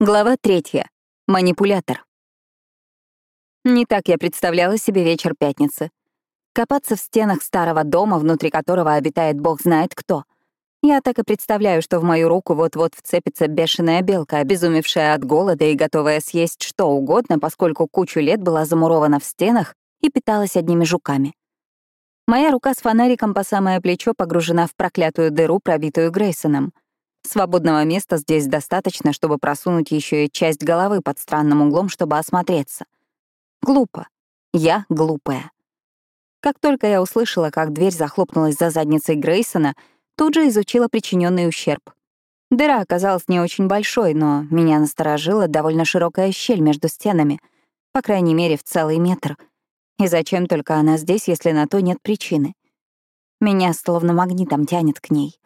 Глава третья. Манипулятор. Не так я представляла себе вечер пятницы. Копаться в стенах старого дома, внутри которого обитает бог знает кто. Я так и представляю, что в мою руку вот-вот вцепится бешеная белка, обезумевшая от голода и готовая съесть что угодно, поскольку кучу лет была замурована в стенах и питалась одними жуками. Моя рука с фонариком по самое плечо погружена в проклятую дыру, пробитую Грейсоном — Свободного места здесь достаточно, чтобы просунуть еще и часть головы под странным углом, чтобы осмотреться. Глупо. Я глупая. Как только я услышала, как дверь захлопнулась за задницей Грейсона, тут же изучила причиненный ущерб. Дыра оказалась не очень большой, но меня насторожила довольно широкая щель между стенами, по крайней мере, в целый метр. И зачем только она здесь, если на то нет причины? Меня словно магнитом тянет к ней.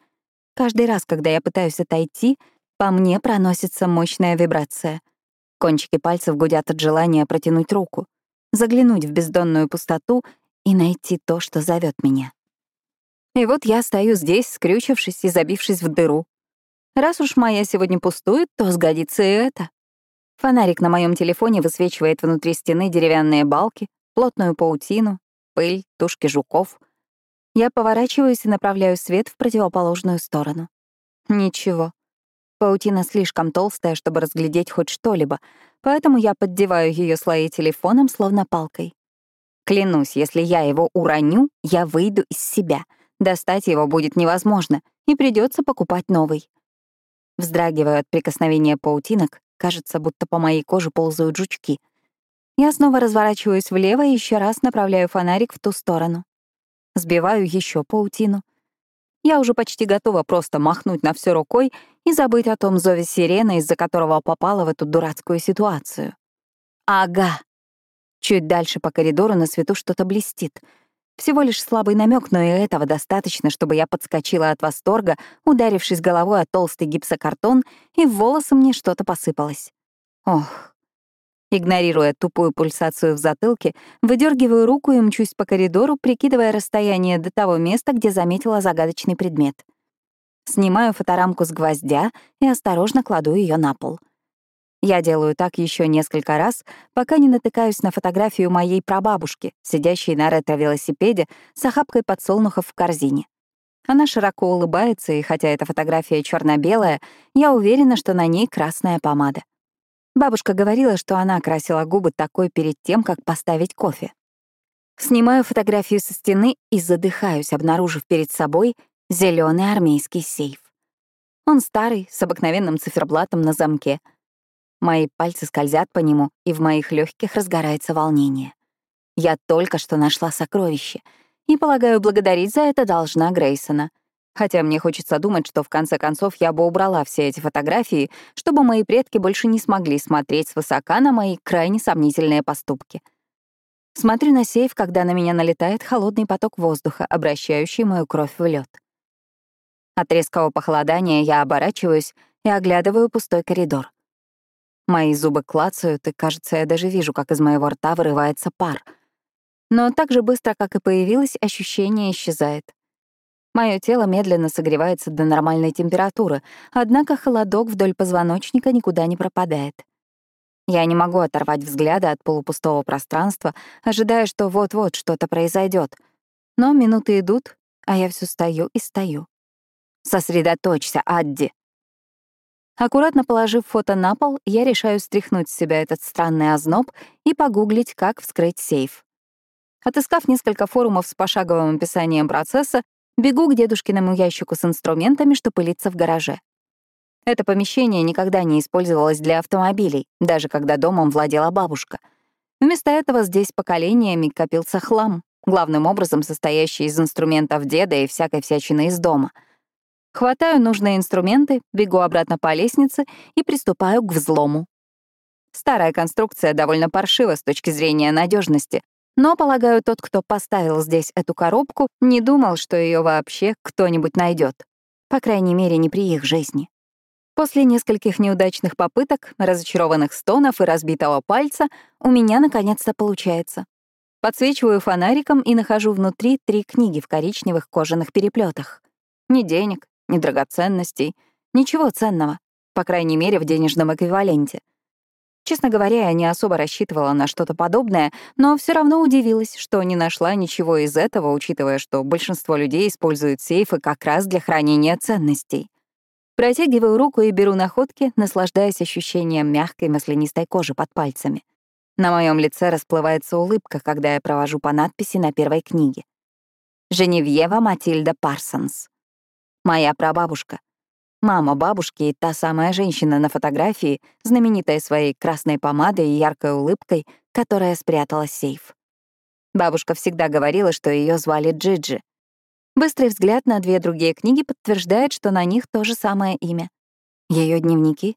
Каждый раз, когда я пытаюсь отойти, по мне проносится мощная вибрация. Кончики пальцев гудят от желания протянуть руку, заглянуть в бездонную пустоту и найти то, что зовет меня. И вот я стою здесь, скрючившись и забившись в дыру. Раз уж моя сегодня пустует, то сгодится и это. Фонарик на моем телефоне высвечивает внутри стены деревянные балки, плотную паутину, пыль, тушки жуков — я поворачиваюсь и направляю свет в противоположную сторону. Ничего. Паутина слишком толстая, чтобы разглядеть хоть что-либо, поэтому я поддеваю ее слои телефоном, словно палкой. Клянусь, если я его уроню, я выйду из себя. Достать его будет невозможно, и придется покупать новый. Вздрагиваю от прикосновения паутинок, кажется, будто по моей коже ползают жучки. Я снова разворачиваюсь влево и еще раз направляю фонарик в ту сторону. Сбиваю еще паутину. Я уже почти готова просто махнуть на все рукой и забыть о том зове сирены, из-за которого попала в эту дурацкую ситуацию. Ага. Чуть дальше по коридору на свету что-то блестит. Всего лишь слабый намек, но и этого достаточно, чтобы я подскочила от восторга, ударившись головой о толстый гипсокартон, и в волосы мне что-то посыпалось. Ох, Игнорируя тупую пульсацию в затылке, выдергиваю руку и мчусь по коридору, прикидывая расстояние до того места, где заметила загадочный предмет. Снимаю фоторамку с гвоздя и осторожно кладу ее на пол. Я делаю так еще несколько раз, пока не натыкаюсь на фотографию моей прабабушки, сидящей на ретро-велосипеде с охапкой подсолнухов в корзине. Она широко улыбается, и хотя эта фотография черно белая я уверена, что на ней красная помада. Бабушка говорила, что она красила губы такой перед тем, как поставить кофе. Снимаю фотографию со стены и задыхаюсь, обнаружив перед собой зеленый армейский сейф. Он старый, с обыкновенным циферблатом на замке. Мои пальцы скользят по нему, и в моих легких разгорается волнение. Я только что нашла сокровище, и, полагаю, благодарить за это должна Грейсона — Хотя мне хочется думать, что в конце концов я бы убрала все эти фотографии, чтобы мои предки больше не смогли смотреть свысока на мои крайне сомнительные поступки. Смотрю на сейф, когда на меня налетает холодный поток воздуха, обращающий мою кровь в лед. От резкого похолодания я оборачиваюсь и оглядываю пустой коридор. Мои зубы клацают, и, кажется, я даже вижу, как из моего рта вырывается пар. Но так же быстро, как и появилось, ощущение исчезает. Мое тело медленно согревается до нормальной температуры, однако холодок вдоль позвоночника никуда не пропадает. Я не могу оторвать взгляда от полупустого пространства, ожидая, что вот-вот что-то произойдет. Но минуты идут, а я все стою и стою. «Сосредоточься, Адди!» Аккуратно положив фото на пол, я решаю стряхнуть с себя этот странный озноб и погуглить, как вскрыть сейф. Отыскав несколько форумов с пошаговым описанием процесса, Бегу к дедушкиному ящику с инструментами, что пылится в гараже. Это помещение никогда не использовалось для автомобилей, даже когда домом владела бабушка. Вместо этого здесь поколениями копился хлам, главным образом состоящий из инструментов деда и всякой всячины из дома. Хватаю нужные инструменты, бегу обратно по лестнице и приступаю к взлому. Старая конструкция довольно паршива с точки зрения надежности, но, полагаю, тот, кто поставил здесь эту коробку, не думал, что ее вообще кто-нибудь найдет. По крайней мере, не при их жизни. После нескольких неудачных попыток, разочарованных стонов и разбитого пальца у меня наконец-то получается. Подсвечиваю фонариком и нахожу внутри три книги в коричневых кожаных переплетах. Ни денег, ни драгоценностей, ничего ценного. по крайней мере, в денежном эквиваленте. Честно говоря, я не особо рассчитывала на что-то подобное, но все равно удивилась, что не нашла ничего из этого, учитывая, что большинство людей используют сейфы как раз для хранения ценностей. Протягиваю руку и беру находки, наслаждаясь ощущением мягкой маслянистой кожи под пальцами. На моем лице расплывается улыбка, когда я провожу по надписи на первой книге. Женевьева Матильда Парсонс. Моя прабабушка. Мама бабушки та самая женщина на фотографии, знаменитая своей красной помадой и яркой улыбкой, которая спрятала сейф. Бабушка всегда говорила, что ее звали Джиджи. Быстрый взгляд на две другие книги подтверждает, что на них то же самое имя. Ее дневники?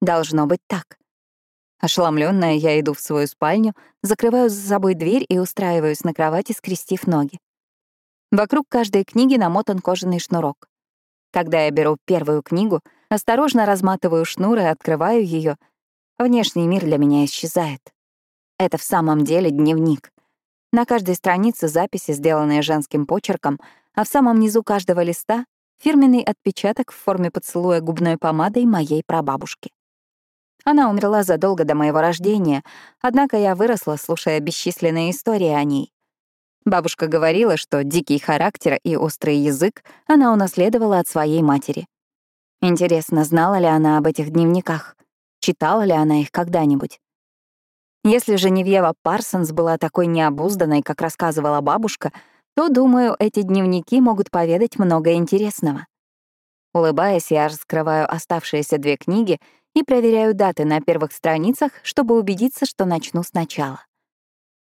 Должно быть так. Ошеломленная, я иду в свою спальню, закрываю за собой дверь и устраиваюсь на кровати, скрестив ноги. Вокруг каждой книги намотан кожаный шнурок. Когда я беру первую книгу, осторожно разматываю шнур и открываю ее, внешний мир для меня исчезает. Это в самом деле дневник. На каждой странице записи, сделанные женским почерком, а в самом низу каждого листа — фирменный отпечаток в форме поцелуя губной помадой моей прабабушки. Она умерла задолго до моего рождения, однако я выросла, слушая бесчисленные истории о ней. Бабушка говорила, что дикий характер и острый язык она унаследовала от своей матери. Интересно, знала ли она об этих дневниках? Читала ли она их когда-нибудь? Если Женевьева Парсонс была такой необузданной, как рассказывала бабушка, то, думаю, эти дневники могут поведать много интересного. Улыбаясь, я раскрываю оставшиеся две книги и проверяю даты на первых страницах, чтобы убедиться, что начну сначала.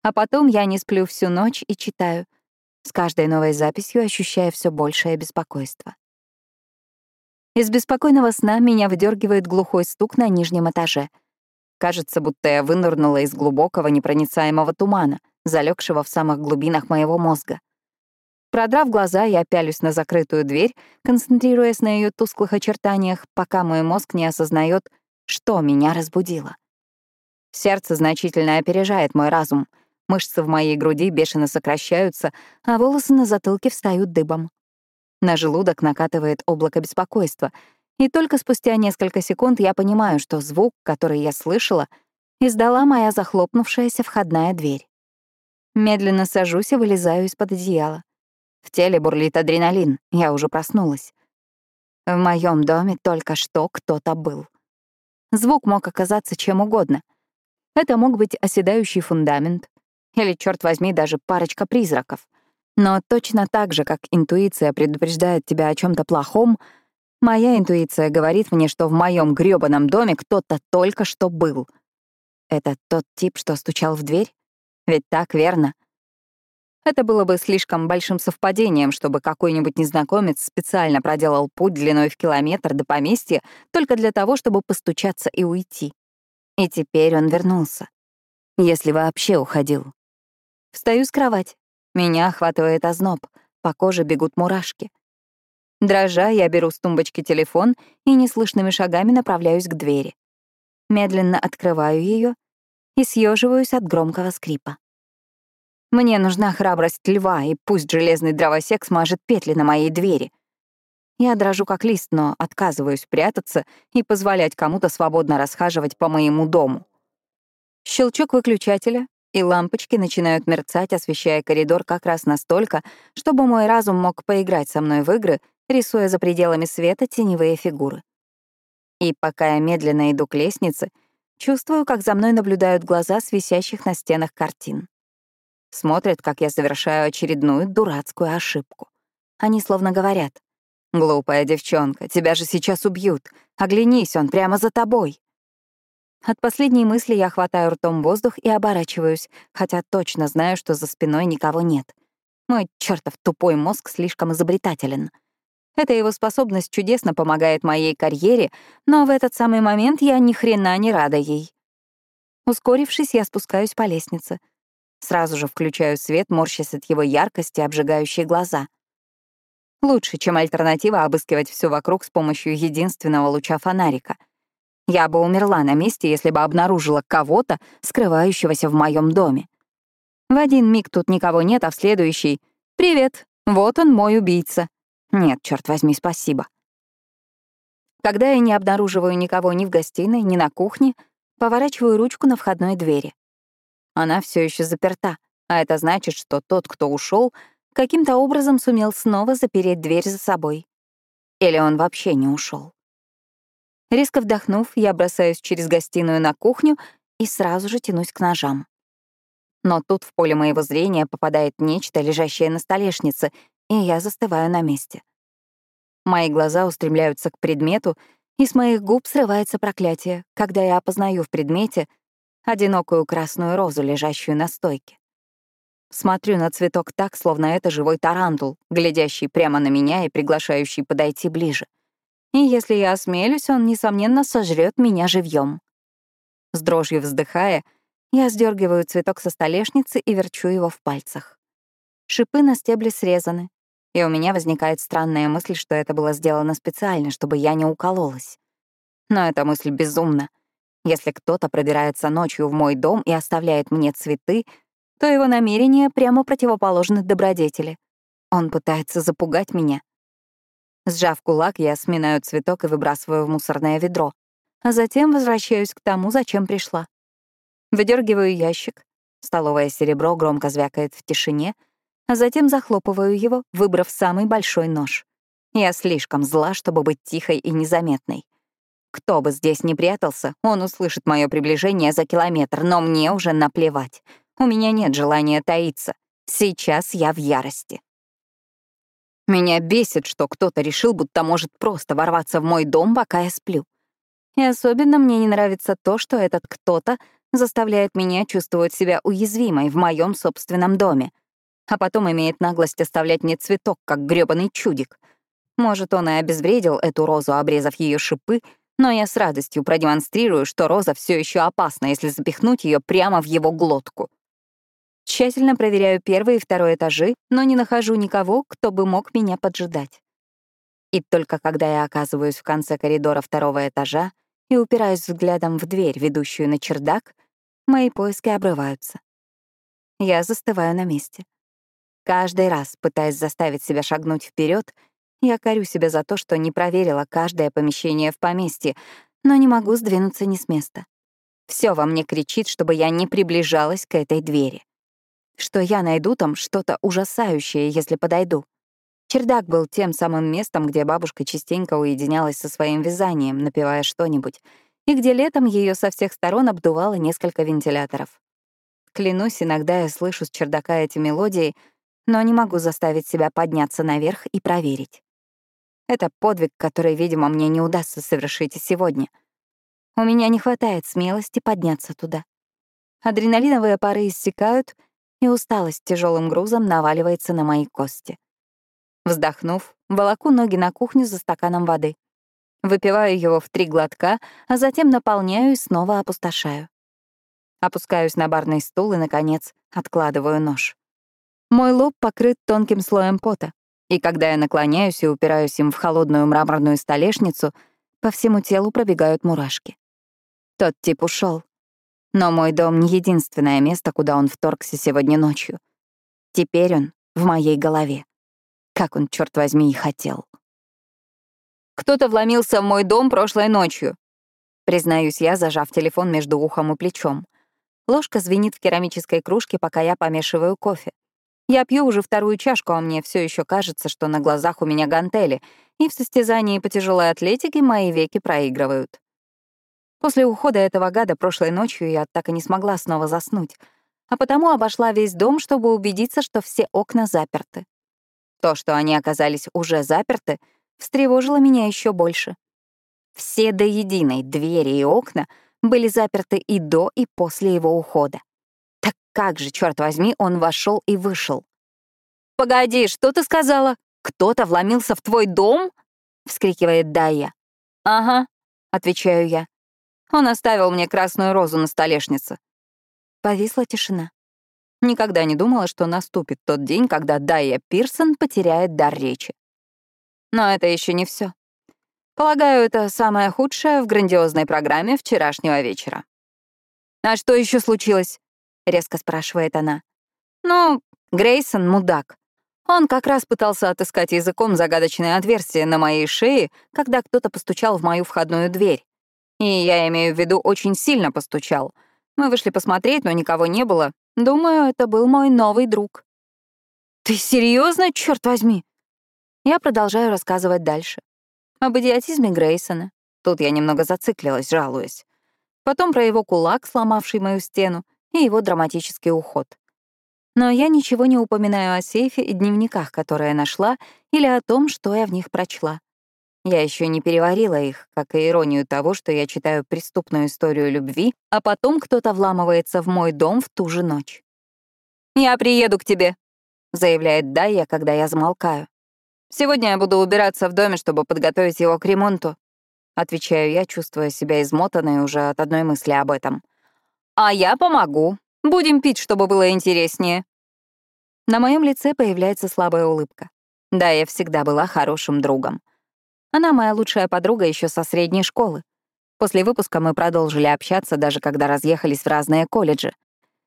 А потом я не сплю всю ночь и читаю, с каждой новой записью ощущая все большее беспокойство. Из беспокойного сна меня выдергивает глухой стук на нижнем этаже. Кажется, будто я вынырнула из глубокого непроницаемого тумана, залегшего в самых глубинах моего мозга. Продрав глаза, я пялюсь на закрытую дверь, концентрируясь на ее тусклых очертаниях, пока мой мозг не осознает, что меня разбудило. Сердце значительно опережает мой разум — Мышцы в моей груди бешено сокращаются, а волосы на затылке встают дыбом. На желудок накатывает облако беспокойства, и только спустя несколько секунд я понимаю, что звук, который я слышала, издала моя захлопнувшаяся входная дверь. Медленно сажусь и вылезаю из-под одеяла. В теле бурлит адреналин, я уже проснулась. В моем доме только что кто-то был. Звук мог оказаться чем угодно. Это мог быть оседающий фундамент, или, черт возьми, даже парочка призраков. Но точно так же, как интуиция предупреждает тебя о чем то плохом, моя интуиция говорит мне, что в моем грёбаном доме кто-то только что был. Это тот тип, что стучал в дверь? Ведь так, верно? Это было бы слишком большим совпадением, чтобы какой-нибудь незнакомец специально проделал путь длиной в километр до поместья только для того, чтобы постучаться и уйти. И теперь он вернулся. Если вообще уходил. Встаю с кровати. Меня охватывает озноб, по коже бегут мурашки. Дрожа, я беру с тумбочки телефон и неслышными шагами направляюсь к двери. Медленно открываю ее и съеживаюсь от громкого скрипа. Мне нужна храбрость льва, и пусть железный дровосек смажет петли на моей двери. Я дрожу как лист, но отказываюсь прятаться и позволять кому-то свободно расхаживать по моему дому. Щелчок выключателя, и лампочки начинают мерцать, освещая коридор как раз настолько, чтобы мой разум мог поиграть со мной в игры, рисуя за пределами света теневые фигуры. И пока я медленно иду к лестнице, чувствую, как за мной наблюдают глаза с висящих на стенах картин. Смотрят, как я совершаю очередную дурацкую ошибку. Они словно говорят, «Глупая девчонка, тебя же сейчас убьют. Оглянись, он прямо за тобой». От последней мысли я хватаю ртом воздух и оборачиваюсь, хотя точно знаю, что за спиной никого нет. Мой чертов тупой мозг слишком изобретателен. Эта его способность чудесно помогает моей карьере, но в этот самый момент я ни хрена не рада ей. Ускорившись, я спускаюсь по лестнице. Сразу же включаю свет, морщась от его яркости, обжигающей глаза. Лучше, чем альтернатива обыскивать все вокруг с помощью единственного луча фонарика — я бы умерла на месте, если бы обнаружила кого-то, скрывающегося в моем доме. В один миг тут никого нет, а в следующий — «Привет, вот он, мой убийца». Нет, черт возьми, спасибо. Когда я не обнаруживаю никого ни в гостиной, ни на кухне, поворачиваю ручку на входной двери. Она все еще заперта, а это значит, что тот, кто ушел, каким-то образом сумел снова запереть дверь за собой. Или он вообще не ушел. Резко вдохнув, я бросаюсь через гостиную на кухню и сразу же тянусь к ножам. Но тут в поле моего зрения попадает нечто, лежащее на столешнице, и я застываю на месте. Мои глаза устремляются к предмету, и с моих губ срывается проклятие, когда я опознаю в предмете одинокую красную розу, лежащую на стойке. Смотрю на цветок так, словно это живой тарантул, глядящий прямо на меня и приглашающий подойти ближе. И если я осмелюсь, он, несомненно, сожрет меня живьем. С дрожью вздыхая, я сдергиваю цветок со столешницы и верчу его в пальцах. Шипы на стебле срезаны, и у меня возникает странная мысль, что это было сделано специально, чтобы я не укололась. Но эта мысль безумна. Если кто-то пробирается ночью в мой дом и оставляет мне цветы, то его намерения прямо противоположны добродетели. Он пытается запугать меня. Сжав кулак, я сминаю цветок и выбрасываю в мусорное ведро, а затем возвращаюсь к тому, зачем пришла. Выдергиваю ящик, столовое серебро громко звякает в тишине — а затем захлопываю его, выбрав самый большой нож. Я слишком зла, чтобы быть тихой и незаметной. Кто бы здесь ни прятался, он услышит мое приближение за километр, но мне уже наплевать. У меня нет желания таиться. Сейчас я в ярости. Меня бесит, что кто-то решил, будто может просто ворваться в мой дом, пока я сплю. И особенно мне не нравится то, что этот кто-то заставляет меня чувствовать себя уязвимой в моем собственном доме — а потом имеет наглость оставлять мне цветок, как грёбаный чудик. Может, он и обезвредил эту розу, обрезав ее шипы, но я с радостью продемонстрирую, что роза все еще опасна, если запихнуть ее прямо в его глотку. Тщательно проверяю первый и второй этажи, но не нахожу никого, кто бы мог меня поджидать. И только когда я оказываюсь в конце коридора второго этажа и упираюсь взглядом в дверь, ведущую на чердак, мои поиски обрываются. Я застываю на месте. Каждый раз, пытаясь заставить себя шагнуть вперед, я корю себя за то, что не проверила каждое помещение в поместье, но не могу сдвинуться ни с места. Все во мне кричит, чтобы я не приближалась к этой двери. Что я найду там что-то ужасающее, если подойду. Чердак был тем самым местом, где бабушка частенько уединялась со своим вязанием, напевая что-нибудь, и где летом ее со всех сторон обдувало несколько вентиляторов. Клянусь, иногда я слышу с чердака эти мелодии — но не могу заставить себя подняться наверх и проверить. Это подвиг, который, видимо, мне не удастся совершить и сегодня. У меня не хватает смелости подняться туда. Адреналиновые пары иссякают, и усталость тяжелым грузом наваливается на мои кости. Вздохнув, волоку ноги на кухню за стаканом воды. Выпиваю его в три глотка, а затем наполняю и снова опустошаю. Опускаюсь на барный стул и, наконец, откладываю нож. Мой лоб покрыт тонким слоем пота, и когда я наклоняюсь и упираюсь им в холодную мраморную столешницу, по всему телу пробегают мурашки. Тот тип ушел, Но мой дом — не единственное место, куда он вторгся сегодня ночью. Теперь он в моей голове. Как он, черт возьми, и хотел. «Кто-то вломился в мой дом прошлой ночью», — признаюсь я, зажав телефон между ухом и плечом. Ложка звенит в керамической кружке, пока я помешиваю кофе. Я пью уже вторую чашку, а мне все еще кажется, что на глазах у меня гантели, и в состязании по тяжелой атлетике мои веки проигрывают. После ухода этого гада прошлой ночью я так и не смогла снова заснуть, а потому обошла весь дом, чтобы убедиться, что все окна заперты. То, что они оказались уже заперты, встревожило меня еще больше. Все до единой двери и окна были заперты и до, и после его ухода. Как же, черт возьми, он вошел и вышел? «Погоди, что ты сказала? Кто-то вломился в твой дом?» — вскрикивает Дайя. «Ага», — отвечаю я. Он оставил мне красную розу на столешнице. Повисла тишина. Никогда не думала, что наступит тот день, когда Дайя Пирсон потеряет дар речи. Но это еще не все. Полагаю, это самое худшее в грандиозной программе вчерашнего вечера. А что еще случилось? — резко спрашивает она. «Ну, Грейсон — мудак. Он как раз пытался отыскать языком загадочное отверстие на моей шее, когда кто-то постучал в мою входную дверь. И я имею в виду, очень сильно постучал. Мы вышли посмотреть, но никого не было. Думаю, это был мой новый друг. «Ты серьезно, черт возьми?» Я продолжаю рассказывать дальше. Об идиотизме Грейсона. Тут я немного зациклилась, жалуясь. Потом про его кулак, сломавший мою стену, и его драматический уход. Но я ничего не упоминаю о сейфе и дневниках, которые нашла, или о том, что я в них прочла. Я еще не переварила их, как и иронию того, что я читаю преступную историю любви, а потом кто-то вламывается в мой дом в ту же ночь. «Я приеду к тебе», — заявляет Дайя, когда я замолкаю. «Сегодня я буду убираться в доме, чтобы подготовить его к ремонту», — отвечаю я, чувствуя себя измотанной уже от одной мысли об этом. «А я помогу», Будем пить, чтобы было интереснее». На моем лице появляется слабая улыбка. Да, я всегда была хорошим другом. Она моя лучшая подруга еще со средней школы. После выпуска мы продолжили общаться, даже когда разъехались в разные колледжи.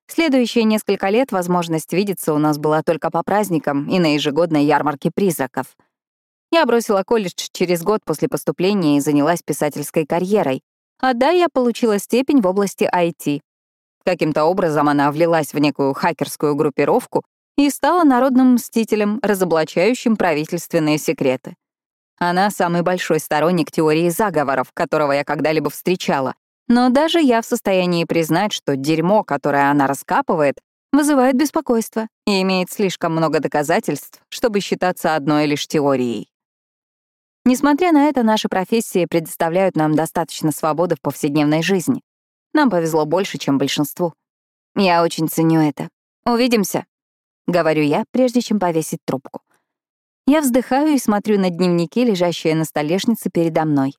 Следующие несколько лет возможность видеться у нас была только по праздникам и на ежегодной ярмарке призраков. Я бросила колледж через год после поступления и занялась писательской карьерой. А да, я получила степень в области IT. Каким-то образом она влилась в некую хакерскую группировку и стала народным мстителем, разоблачающим правительственные секреты. Она самый большой сторонник теории заговоров, которого я когда-либо встречала. Но даже я в состоянии признать, что дерьмо, которое она раскапывает, вызывает беспокойство и имеет слишком много доказательств, чтобы считаться одной лишь теорией. Несмотря на это, наши профессии предоставляют нам достаточно свободы в повседневной жизни. Нам повезло больше, чем большинству. Я очень ценю это. Увидимся, — говорю я, прежде чем повесить трубку. Я вздыхаю и смотрю на дневники, лежащие на столешнице передо мной.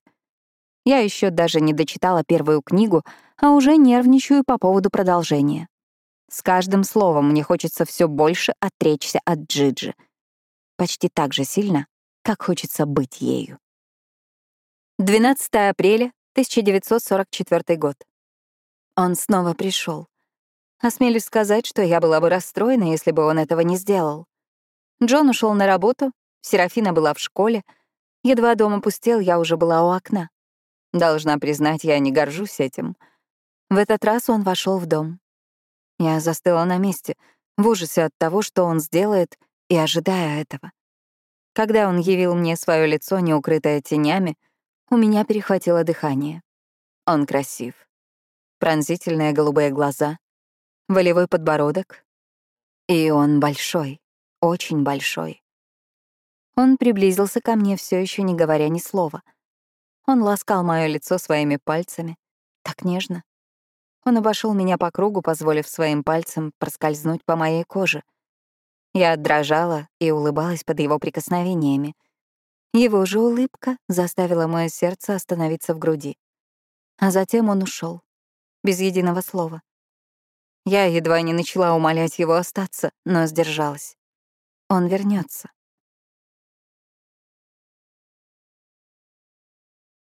Я еще даже не дочитала первую книгу, а уже нервничаю по поводу продолжения. С каждым словом мне хочется все больше отречься от Джиджи. Почти так же сильно, как хочется быть ею. 12 апреля 1944 год. Он снова пришел. Осмелюсь сказать, что я была бы расстроена, если бы он этого не сделал. Джон ушел на работу, Серафина была в школе. Едва дом опустел, я уже была у окна. Должна признать, я не горжусь этим. В этот раз он вошел в дом. Я застыла на месте, в ужасе от того, что он сделает, и ожидая этого. Когда он явил мне свое лицо, не укрытое тенями, у меня перехватило дыхание. Он красив пронзительные голубые глаза, волевой подбородок. И он большой, очень большой. Он приблизился ко мне, все еще не говоря ни слова. Он ласкал мое лицо своими пальцами, так нежно. Он обошел меня по кругу, позволив своим пальцам проскользнуть по моей коже. Я дрожала и улыбалась под его прикосновениями. Его же улыбка заставила мое сердце остановиться в груди. А затем он ушел без единого слова. Я едва не начала умолять его остаться, но сдержалась. Он вернется.